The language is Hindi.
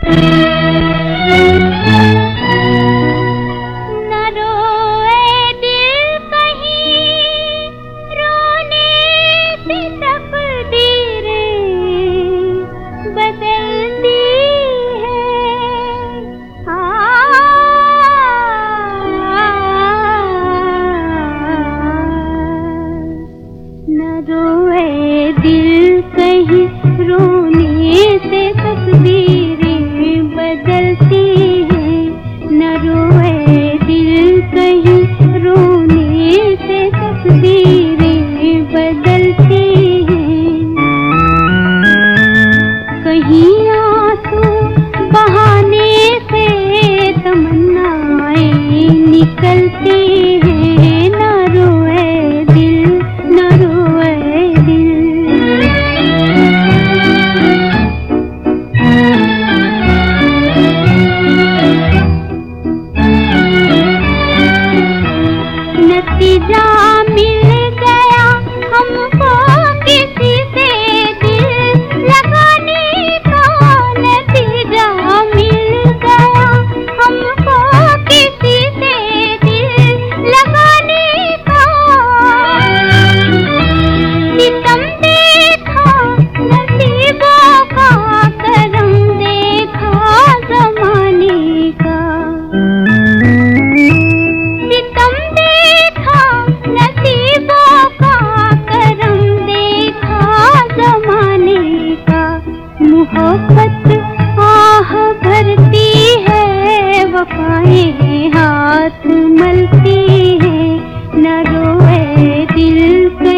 Thank you. दिल से